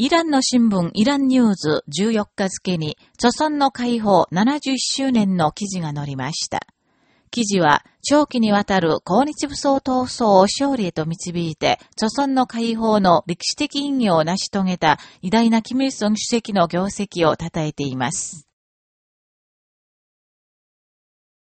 イランの新聞イランニューズ14日付に、著村の解放71周年の記事が載りました。記事は、長期にわたる抗日武装闘争を勝利へと導いて、著村の解放の歴史的意義を成し遂げた偉大なキム・イソン主席の業績を称えています。